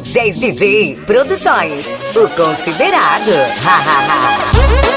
DJ Produções, o considerado. Ha, ha, ha.